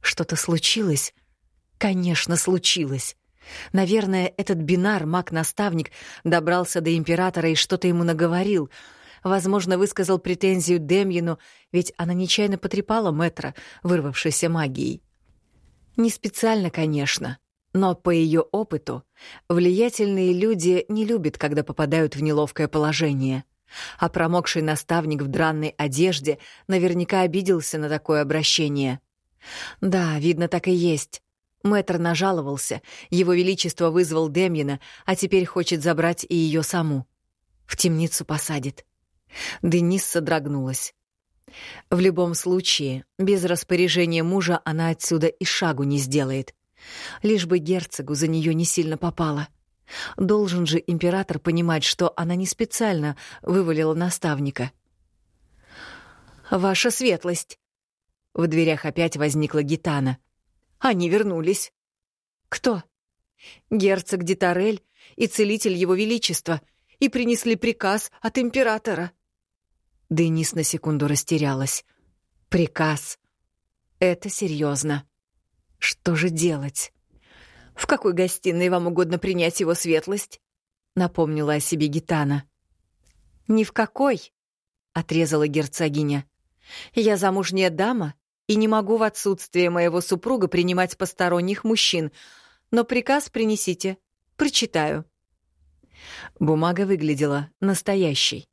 Что-то случилось? Конечно, случилось. Наверное, этот бинар, маг-наставник, добрался до императора и что-то ему наговорил. Возможно, высказал претензию Демьину, ведь она нечаянно потрепала Мэтра, вырвавшейся магией. Не специально, конечно, но по ее опыту влиятельные люди не любят, когда попадают в неловкое положение. А промокший наставник в дранной одежде наверняка обиделся на такое обращение — да, видно, так и есть. Мэтр нажаловался, его величество вызвал Демьена, а теперь хочет забрать и ее саму. В темницу посадит. Денис содрогнулась. В любом случае, без распоряжения мужа она отсюда и шагу не сделает. Лишь бы герцогу за нее не сильно попало. Должен же император понимать, что она не специально вывалила наставника. «Ваша светлость!» В дверях опять возникла гитана. «Они вернулись». «Кто?» «Герцог Дитарель и целитель его величества, и принесли приказ от императора». Денис на секунду растерялась. «Приказ. Это серьезно. Что же делать?» «В какой гостиной вам угодно принять его светлость?» — напомнила о себе Гитана. «Ни в какой», — отрезала герцогиня. «Я замужняя дама и не могу в отсутствие моего супруга принимать посторонних мужчин, но приказ принесите, прочитаю». Бумага выглядела настоящей,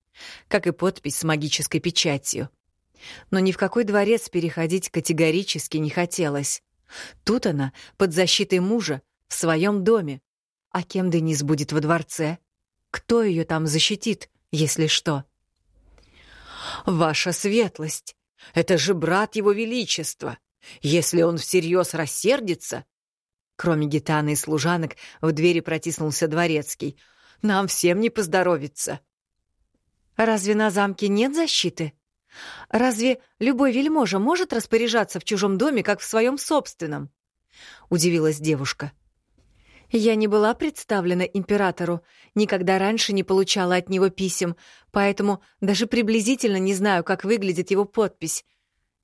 как и подпись с магической печатью. Но ни в какой дворец переходить категорически не хотелось. Тут она, под защитой мужа, в своем доме. А кем Денис будет во дворце? Кто ее там защитит, если что? «Ваша светлость, это же брат его величества. Если он всерьез рассердится...» Кроме гитаны и служанок, в двери протиснулся дворецкий. «Нам всем не поздоровится». «Разве на замке нет защиты? Разве любой вельможа может распоряжаться в чужом доме, как в своем собственном?» — удивилась девушка. Я не была представлена императору, никогда раньше не получала от него писем, поэтому даже приблизительно не знаю, как выглядит его подпись.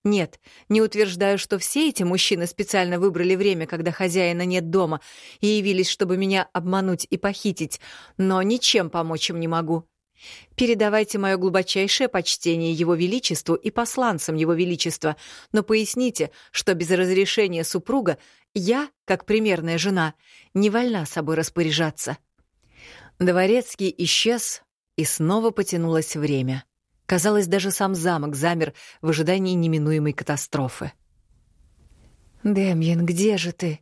Нет, не утверждаю, что все эти мужчины специально выбрали время, когда хозяина нет дома, и явились, чтобы меня обмануть и похитить, но ничем помочь им не могу. Передавайте мое глубочайшее почтение Его Величеству и посланцам Его Величества, но поясните, что без разрешения супруга я, как примерная жена, не вольна собой распоряжаться. Дворецкий исчез, и снова потянулось время. Казалось, даже сам замок замер в ожидании неминуемой катастрофы. «Демьян, где же ты?»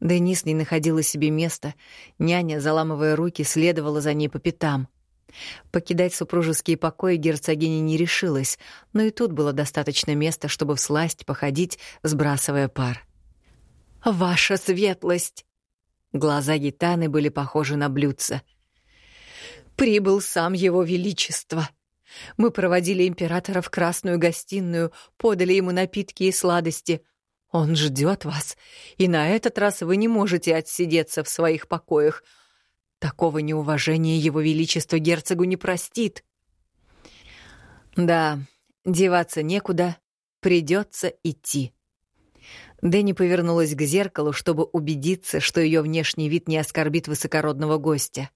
Денис не находила себе места. Няня, заламывая руки, следовала за ней по пятам — Покидать супружеские покои герцогиня не решилась, но и тут было достаточно места, чтобы всласть походить, сбрасывая пар. «Ваша светлость!» Глаза гитаны были похожи на блюдца. «Прибыл сам его величество!» Мы проводили императора в красную гостиную, подали ему напитки и сладости. Он ждет вас, и на этот раз вы не можете отсидеться в своих покоях — Такого неуважения его величество герцогу не простит. Да, деваться некуда, придется идти. Дэнни повернулась к зеркалу, чтобы убедиться, что ее внешний вид не оскорбит высокородного гостя.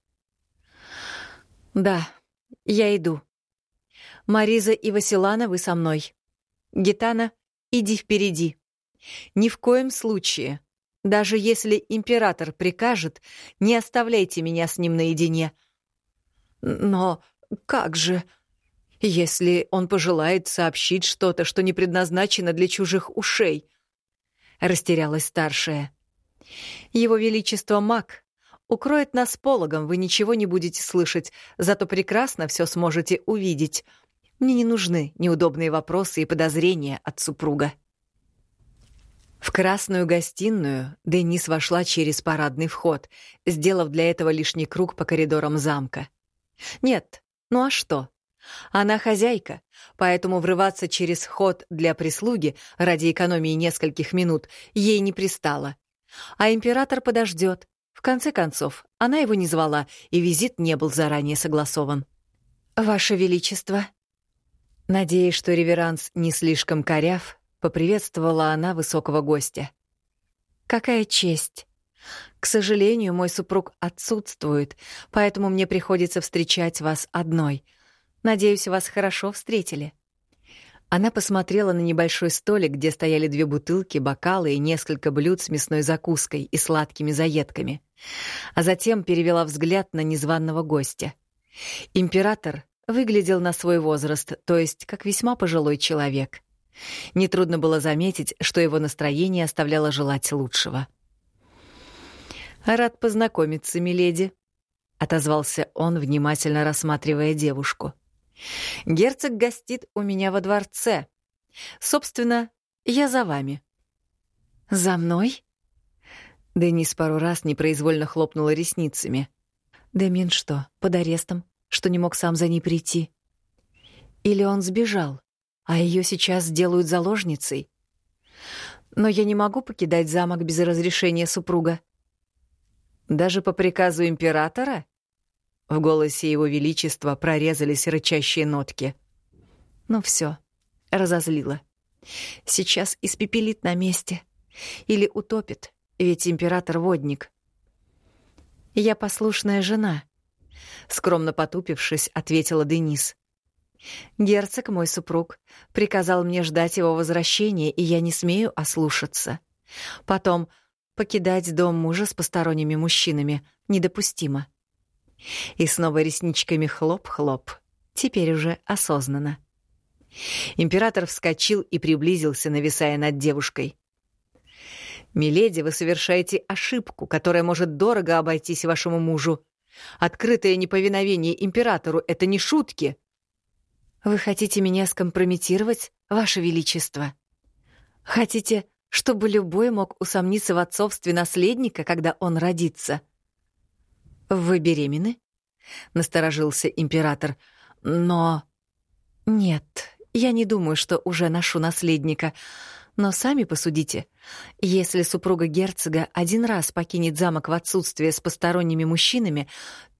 «Да, я иду. Мариза и Василана, вы со мной. Гитана, иди впереди. Ни в коем случае даже если император прикажет, не оставляйте меня с ним наедине. Но как же, если он пожелает сообщить что-то, что не предназначено для чужих ушей? Растерялась старшая. Его Величество маг укроет нас пологом, вы ничего не будете слышать, зато прекрасно все сможете увидеть. Мне не нужны неудобные вопросы и подозрения от супруга. В красную гостиную Денис вошла через парадный вход, сделав для этого лишний круг по коридорам замка. Нет, ну а что? Она хозяйка, поэтому врываться через ход для прислуги ради экономии нескольких минут ей не пристало. А император подождет. В конце концов, она его не звала, и визит не был заранее согласован. «Ваше Величество!» Надеясь, что реверанс не слишком коряв, поприветствовала она высокого гостя. Какая честь. К сожалению, мой супруг отсутствует, поэтому мне приходится встречать вас одной. Надеюсь, вас хорошо встретили. Она посмотрела на небольшой столик, где стояли две бутылки, бокалы и несколько блюд с мясной закуской и сладкими заедками, а затем перевела взгляд на незваного гостя. Император выглядел на свой возраст, то есть как весьма пожилой человек. Нетрудно было заметить, что его настроение оставляло желать лучшего. «Рад познакомиться, миледи», — отозвался он, внимательно рассматривая девушку. «Герцог гостит у меня во дворце. Собственно, я за вами». «За мной?» Денис пару раз непроизвольно хлопнула ресницами. «Демин что, под арестом, что не мог сам за ней прийти?» «Или он сбежал, а ее сейчас сделают заложницей?» «Но я не могу покидать замок без разрешения супруга». «Даже по приказу императора?» В голосе его величества прорезались рычащие нотки. «Ну все, разозлила. Сейчас испепелит на месте. Или утопит, ведь император — водник. «Я послушная жена», — скромно потупившись, ответила Денис. «Герцог, мой супруг, приказал мне ждать его возвращения, и я не смею ослушаться. Потом, покидать дом мужа с посторонними мужчинами недопустимо». И снова ресничками хлоп-хлоп, теперь уже осознанно. Император вскочил и приблизился, нависая над девушкой. «Миледи, вы совершаете ошибку, которая может дорого обойтись вашему мужу. Открытое неповиновение императору — это не шутки». «Вы хотите меня скомпрометировать, ваше величество? Хотите, чтобы любой мог усомниться в отцовстве наследника, когда он родится?» «Вы беременны?» — насторожился император. «Но...» «Нет, я не думаю, что уже ношу наследника. Но сами посудите. Если супруга герцога один раз покинет замок в отсутствие с посторонними мужчинами,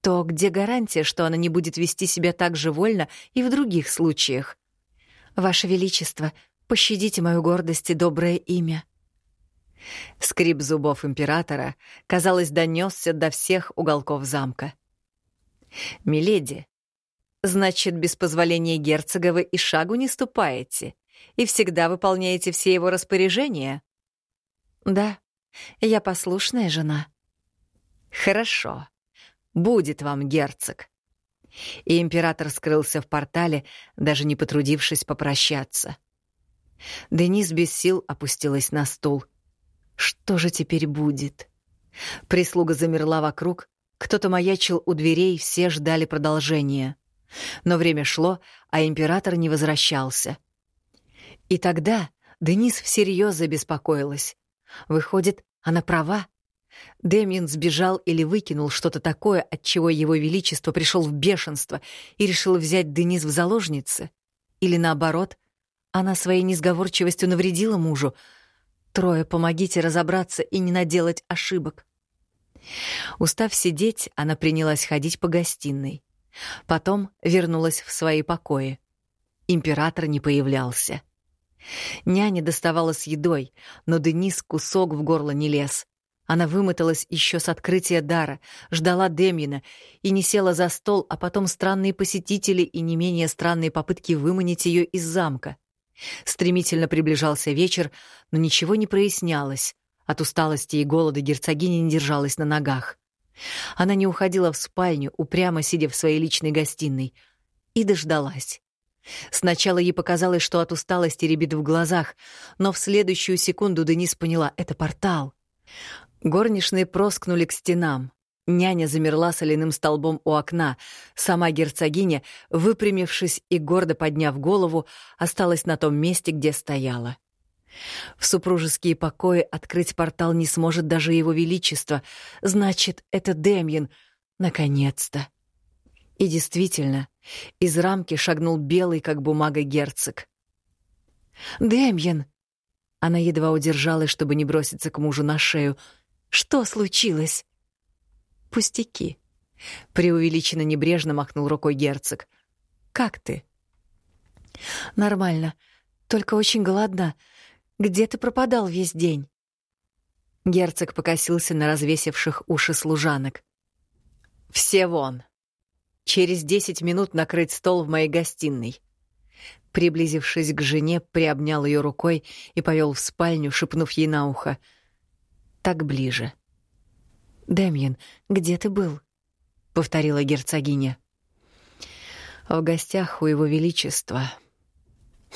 то где гарантия, что она не будет вести себя так же вольно и в других случаях? Ваше Величество, пощадите мою гордость и доброе имя. Скрип зубов императора, казалось, донесся до всех уголков замка. «Миледи, значит, без позволения герцога вы и шагу не ступаете?» и всегда выполняете все его распоряжения? Да, я послушная жена. Хорошо. Будет вам герцог. И император скрылся в портале, даже не потрудившись попрощаться. Денис без сил опустилась на стул. Что же теперь будет? Прислуга замерла вокруг, кто-то маячил у дверей, все ждали продолжения. Но время шло, а император не возвращался. И тогда Денис всерьез забеспокоилась. Выходит, она права. Демин сбежал или выкинул что-то такое, от чего его величество пришел в бешенство и решил взять Денис в заложницы. Или наоборот, она своей несговорчивостью навредила мужу. Трое, помогите разобраться и не наделать ошибок. Устав сидеть, она принялась ходить по гостиной. Потом вернулась в свои покои. Император не появлялся. Няня доставала с едой, но Денис кусок в горло не лез. Она вымоталась еще с открытия дара, ждала Демьина и не села за стол, а потом странные посетители и не менее странные попытки выманить ее из замка. Стремительно приближался вечер, но ничего не прояснялось. От усталости и голода герцогиня не держалась на ногах. Она не уходила в спальню, упрямо сидя в своей личной гостиной, и дождалась. Сначала ей показалось, что от усталости ребит в глазах, но в следующую секунду Денис поняла — это портал. Горничные проскнули к стенам. Няня замерла соляным столбом у окна. Сама герцогиня, выпрямившись и гордо подняв голову, осталась на том месте, где стояла. В супружеские покои открыть портал не сможет даже его величество. Значит, это Демьян. Наконец-то. И действительно, из рамки шагнул белый, как бумага, герцог. «Демьян!» Она едва удержалась, чтобы не броситься к мужу на шею. «Что случилось?» «Пустяки», — преувеличенно небрежно махнул рукой герцог. «Как ты?» «Нормально, только очень голодна. Где ты пропадал весь день?» Герцог покосился на развесивших уши служанок. «Все вон!» Через десять минут накрыть стол в моей гостиной. Приблизившись к жене, приобнял ее рукой и повел в спальню, шепнув ей на ухо. «Так ближе». «Демьян, где ты был?» — повторила герцогиня. «В гостях у его величества».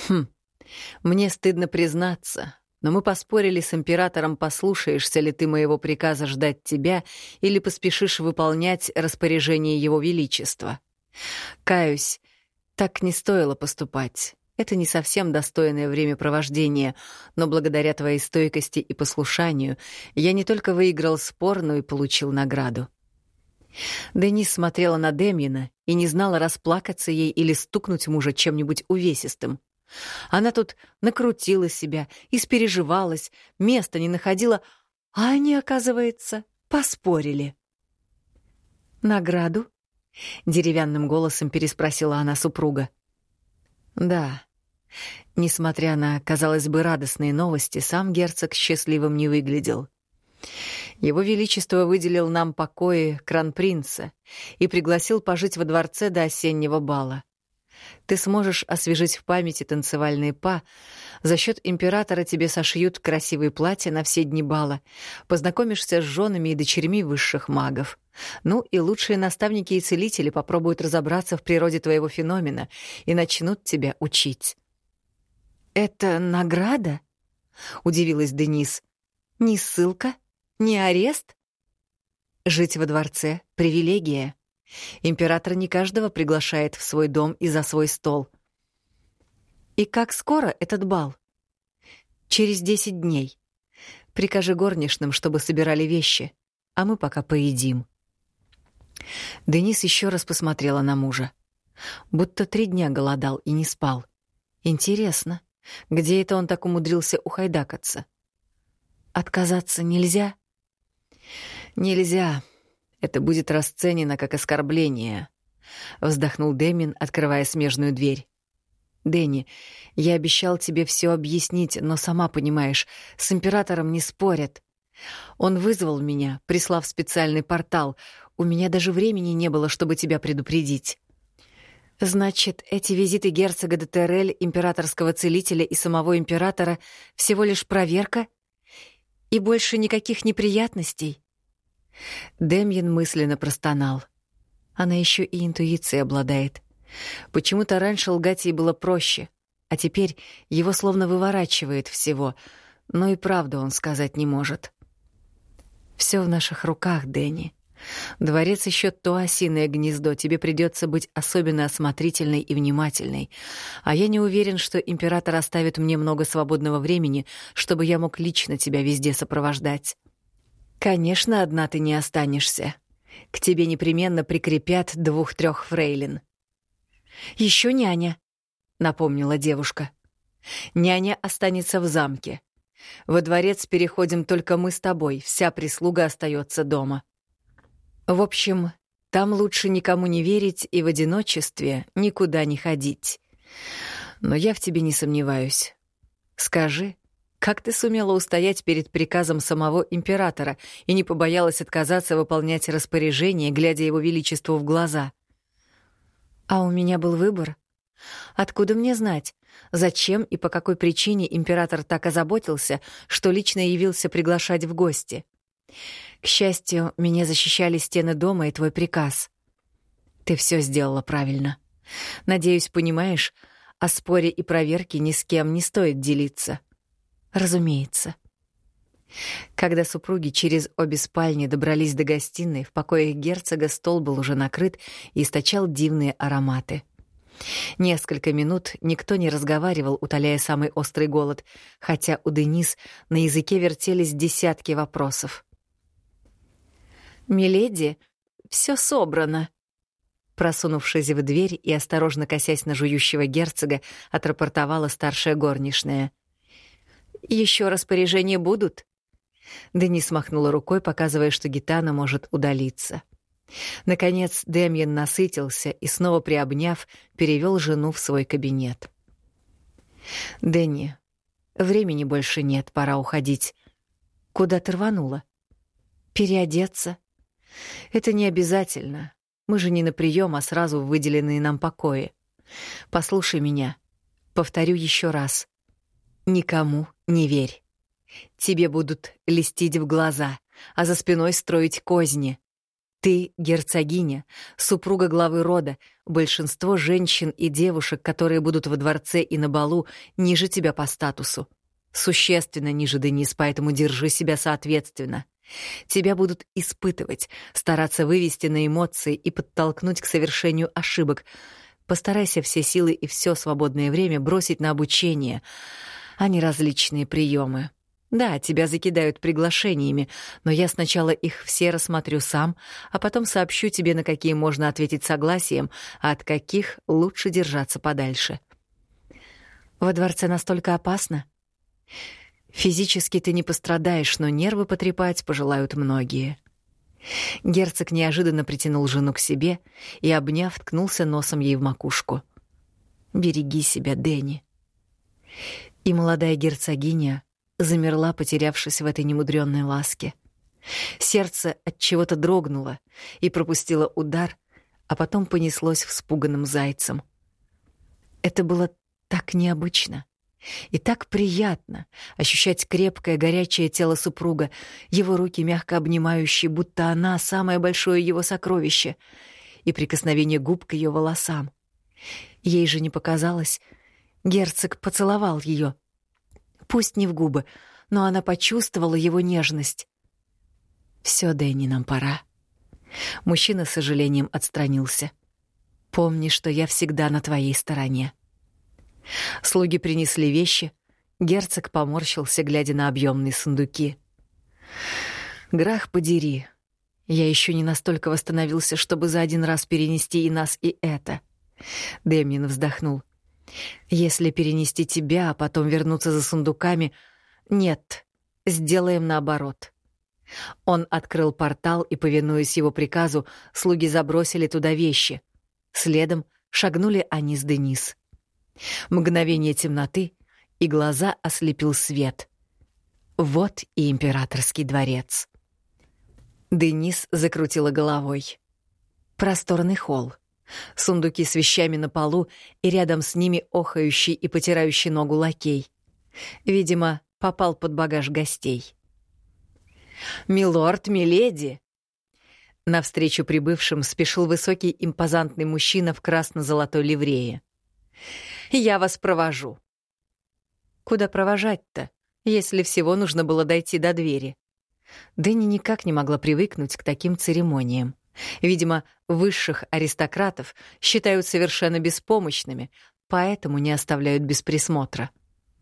«Хм, Мне стыдно признаться, но мы поспорили с императором, послушаешься ли ты моего приказа ждать тебя или поспешишь выполнять распоряжение его величества. Каюсь, так не стоило поступать. Это не совсем достойное времяпровождение, но благодаря твоей стойкости и послушанию я не только выиграл спор, но и получил награду. Денис смотрела на Демьина и не знала, расплакаться ей или стукнуть мужа чем-нибудь увесистым. Она тут накрутила себя, испереживалась, места не находила, а они, оказывается, поспорили. «Награду?» — деревянным голосом переспросила она супруга. «Да». Несмотря на, казалось бы, радостные новости, сам герцог счастливым не выглядел. Его Величество выделил нам покои кран-принца и пригласил пожить во дворце до осеннего бала. Ты сможешь освежить в памяти танцевальные па. За счет императора тебе сошьют красивые платья на все дни бала. Познакомишься с женами и дочерьми высших магов. Ну и лучшие наставники и целители попробуют разобраться в природе твоего феномена и начнут тебя учить. «Это награда?» — удивилась Денис. «Не ссылка? Не арест?» «Жить во дворце — привилегия», Император не каждого приглашает в свой дом и за свой стол. И как скоро этот бал? Через десять дней. Прикажи горничным, чтобы собирали вещи, а мы пока поедим. Денис еще раз посмотрела на мужа. Будто три дня голодал и не спал. Интересно, где это он так умудрился ухайдакаться? Отказаться нельзя? Нельзя. Это будет расценено как оскорбление», — вздохнул Демин, открывая смежную дверь. «Дэнни, я обещал тебе все объяснить, но сама понимаешь, с императором не спорят. Он вызвал меня, прислав специальный портал. У меня даже времени не было, чтобы тебя предупредить». «Значит, эти визиты герцога де Террель, императорского целителя и самого императора — всего лишь проверка? И больше никаких неприятностей?» Демьян мысленно простонал. Она еще и интуицией обладает. Почему-то раньше лгать ей было проще, а теперь его словно выворачивает всего, но и правду он сказать не может. Все в наших руках, Дэнни. Дворец еще то осиное гнездо, тебе придется быть особенно осмотрительной и внимательной. А я не уверен, что император оставит мне много свободного времени, чтобы я мог лично тебя везде сопровождать. Конечно, одна ты не останешься. К тебе непременно прикрепят двух-трех фрейлин. Еще няня, напомнила девушка. Няня останется в замке. Во дворец переходим только мы с тобой, вся прислуга остается дома. В общем, там лучше никому не верить и в одиночестве никуда не ходить. Но я в тебе не сомневаюсь. Скажи, как ты сумела устоять перед приказом самого императора и не побоялась отказаться выполнять распоряжение, глядя его величеству в глаза? А у меня был выбор. Откуда мне знать, зачем и по какой причине император так озаботился, что лично явился приглашать в гости? К счастью, меня защищали стены дома и твой приказ. Ты все сделала правильно. Надеюсь, понимаешь, о споре и проверке ни с кем не стоит делиться. Разумеется. Когда супруги через обе спальни добрались до гостиной, в покоях герцога стол был уже накрыт и источал дивные ароматы. Несколько минут никто не разговаривал, утоляя самый острый голод, хотя у Денис на языке вертелись десятки вопросов. «Миледи, все собрано», просунувшись в дверь и осторожно косясь на жующего герцога, отрапортовала старшая горничная — еще распоряжения будут?» Денис махнула рукой, показывая, что гитана может удалиться. Наконец Демьян насытился и, снова приобняв, перевел жену в свой кабинет. «Дэнни, времени больше нет, пора уходить. Куда ты рванула? Переодеться? Это не обязательно. Мы же не на прием, а сразу в выделенные нам покои. Послушай меня. Повторю еще раз. Никому не верь. Тебе будут листить в глаза, а за спиной строить козни. Ты герцогиня, супруга главы рода. Большинство женщин и девушек, которые будут во дворце и на балу, ниже тебя по статусу. Существенно ниже Денис, поэтому держи себя соответственно. Тебя будут испытывать, стараться вывести на эмоции и подтолкнуть к совершению ошибок. Постарайся все силы и все свободное время бросить на обучение, а не различные приемы. Да, тебя закидают приглашениями, но я сначала их все рассмотрю сам, а потом сообщу тебе, на какие можно ответить согласием, а от каких лучше держаться подальше. Во дворце настолько опасно? Физически ты не пострадаешь, но нервы потрепать пожелают многие. Герцог неожиданно притянул жену к себе и, обняв, ткнулся носом ей в макушку. «Береги себя, Дэнни». И молодая герцогиня замерла, потерявшись в этой немудрённой ласке. Сердце от чего-то дрогнуло и пропустило удар, а потом понеслось вспуганным зайцем. Это было так необычно и так приятно ощущать крепкое горячее тело супруга, его руки мягко обнимающие, будто она самое большое его сокровище, и прикосновение губ к ее волосам. Ей же не показалось. Герцог поцеловал ее — Пусть не в губы, но она почувствовала его нежность. «Всё, Дэнни, нам пора». Мужчина с сожалением отстранился. «Помни, что я всегда на твоей стороне». Слуги принесли вещи. Герцог поморщился, глядя на объемные сундуки. «Грах подери. Я еще не настолько восстановился, чтобы за один раз перенести и нас, и это». Дэмин вздохнул. Если перенести тебя, а потом вернуться за сундуками... Нет, сделаем наоборот. Он открыл портал, и, повинуясь его приказу, слуги забросили туда вещи. Следом шагнули они с Денис. Мгновение темноты, и глаза ослепил свет. Вот и императорский дворец. Денис закрутила головой. Просторный холл. Сундуки с вещами на полу и рядом с ними охающий и потирающий ногу лакей. Видимо, попал под багаж гостей. «Милорд, миледи!» Навстречу прибывшим спешил высокий импозантный мужчина в красно-золотой ливрее. «Я вас провожу». Куда провожать-то, если всего нужно было дойти до двери? Дэнни никак не могла привыкнуть к таким церемониям. Видимо, высших аристократов считают совершенно беспомощными, поэтому не оставляют без присмотра.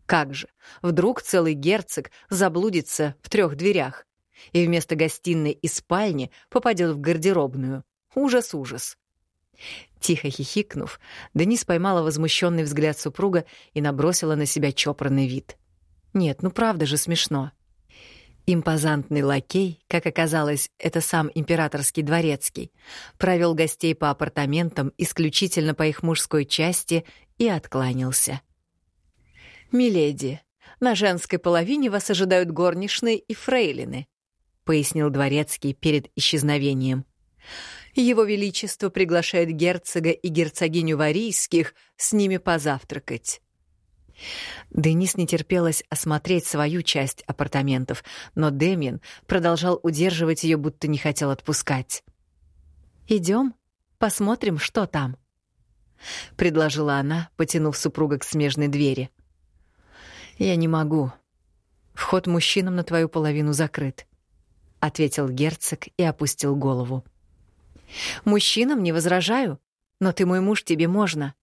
Как же, вдруг целый герцог заблудится в трех дверях и вместо гостиной и спальни попадет в гардеробную. Ужас-ужас. Тихо хихикнув, Денис поймала возмущенный взгляд супруга и набросила на себя чопорный вид. Нет, ну правда же смешно. Импозантный лакей, как оказалось, это сам императорский дворецкий, провел гостей по апартаментам исключительно по их мужской части и откланялся. «Миледи, на женской половине вас ожидают горничные и фрейлины», — пояснил дворецкий перед исчезновением. «Его Величество приглашает герцога и герцогиню Варийских с ними позавтракать». Денис не терпелось осмотреть свою часть апартаментов, но Демин продолжал удерживать ее, будто не хотел отпускать. Идем, посмотрим, что там, предложила она, потянув супруга к смежной двери. Я не могу. Вход мужчинам на твою половину закрыт, ответил герцог и опустил голову. Мужчинам не возражаю, но ты мой муж, тебе можно.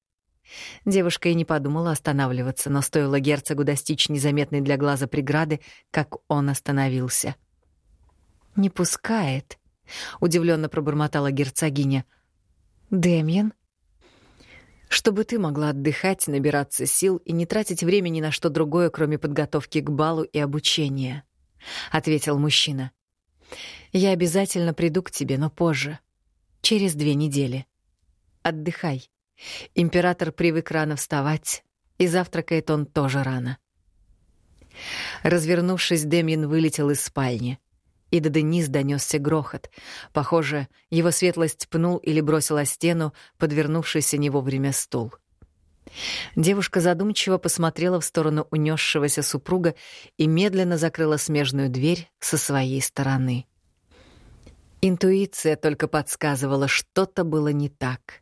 Девушка и не подумала останавливаться, но стоило герцогу достичь незаметной для глаза преграды, как он остановился. «Не пускает», — удивленно пробормотала герцогиня. «Дэмьен?» «Чтобы ты могла отдыхать, набираться сил и не тратить времени на что другое, кроме подготовки к балу и обучения», — ответил мужчина. «Я обязательно приду к тебе, но позже, через две недели. Отдыхай. Император привык рано вставать, и завтракает он тоже рано. Развернувшись, Демьян вылетел из спальни. И до Денис донесся грохот. Похоже, его светлость пнул или бросил о стену подвернувшийся не вовремя стул. Девушка задумчиво посмотрела в сторону унесшегося супруга и медленно закрыла смежную дверь со своей стороны. Интуиция только подсказывала, что-то было не так.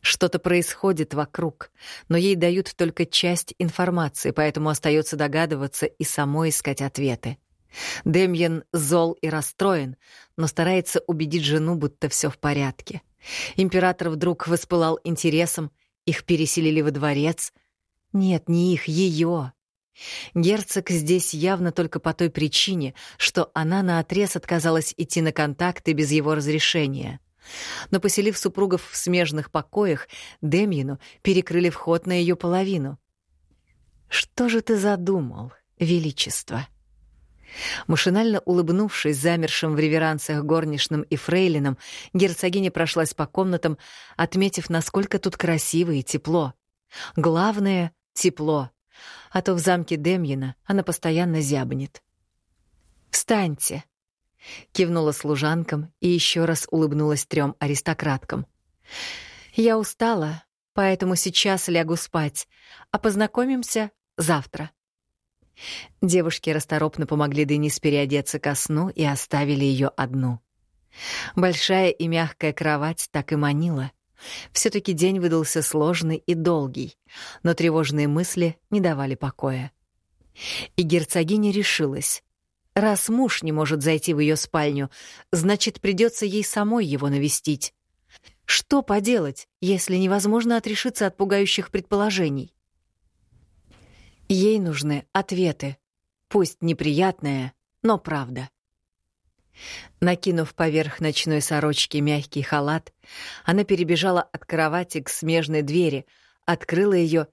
Что-то происходит вокруг, но ей дают только часть информации, поэтому остается догадываться и самой искать ответы. Демьян зол и расстроен, но старается убедить жену, будто все в порядке. Император вдруг воспылал интересом, их переселили во дворец. Нет, не их, ее. Герцог здесь явно только по той причине, что она наотрез отказалась идти на контакты без его разрешения. Но поселив супругов в смежных покоях, Демьину перекрыли вход на ее половину. «Что же ты задумал, Величество?» Машинально улыбнувшись замершим в реверансах горничным и фрейлином, герцогиня прошлась по комнатам, отметив, насколько тут красиво и тепло. Главное — тепло а то в замке Демьина она постоянно зябнет. «Встаньте!» — кивнула служанкам и еще раз улыбнулась трем аристократкам. «Я устала, поэтому сейчас лягу спать, а познакомимся завтра». Девушки расторопно помогли Денис переодеться ко сну и оставили ее одну. Большая и мягкая кровать так и манила. Все-таки день выдался сложный и долгий, но тревожные мысли не давали покоя. И герцогиня решилась. Раз муж не может зайти в ее спальню, значит, придется ей самой его навестить. Что поделать, если невозможно отрешиться от пугающих предположений? Ей нужны ответы, пусть неприятные, но правда. Накинув поверх ночной сорочки мягкий халат, она перебежала от кровати к смежной двери, открыла ее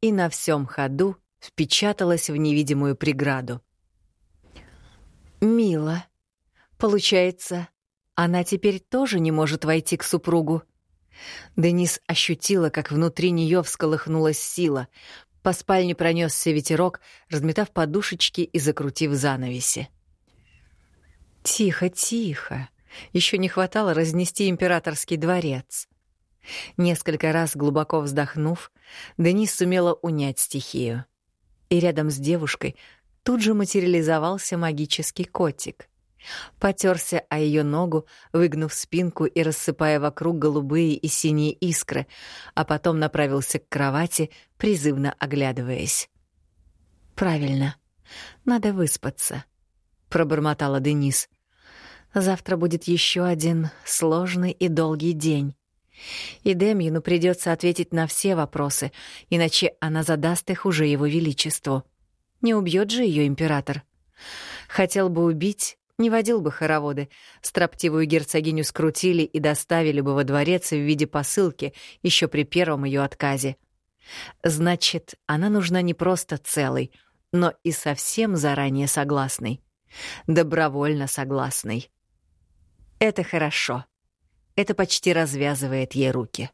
и на всем ходу впечаталась в невидимую преграду. «Мило. Получается, она теперь тоже не может войти к супругу?» Денис ощутила, как внутри нее всколыхнулась сила. По спальне пронесся ветерок, разметав подушечки и закрутив занавеси. Тихо, тихо. Еще не хватало разнести императорский дворец. Несколько раз глубоко вздохнув, Денис сумела унять стихию. И рядом с девушкой тут же материализовался магический котик. Потерся о ее ногу, выгнув спинку и рассыпая вокруг голубые и синие искры, а потом направился к кровати, призывно оглядываясь. «Правильно. Надо выспаться», — пробормотала Денис. Завтра будет еще один сложный и долгий день. И Демьину придется ответить на все вопросы, иначе она задаст их уже его величеству. Не убьет же ее император. Хотел бы убить, не водил бы хороводы. Строптивую герцогиню скрутили и доставили бы во дворец в виде посылки еще при первом ее отказе. Значит, она нужна не просто целой, но и совсем заранее согласной. Добровольно согласной. Это хорошо. Это почти развязывает ей руки.